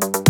You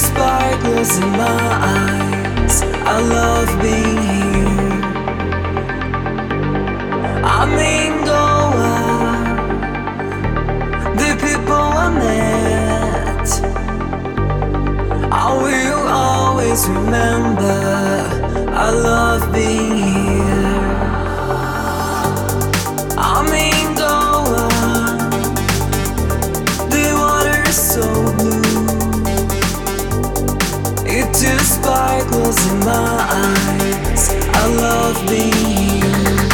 sparkles in my eyes. I love being here. I'm in Goa. The people I met, I will always remember. I love being here. two sparkles in my eyes. I love being here.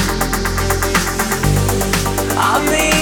I mean.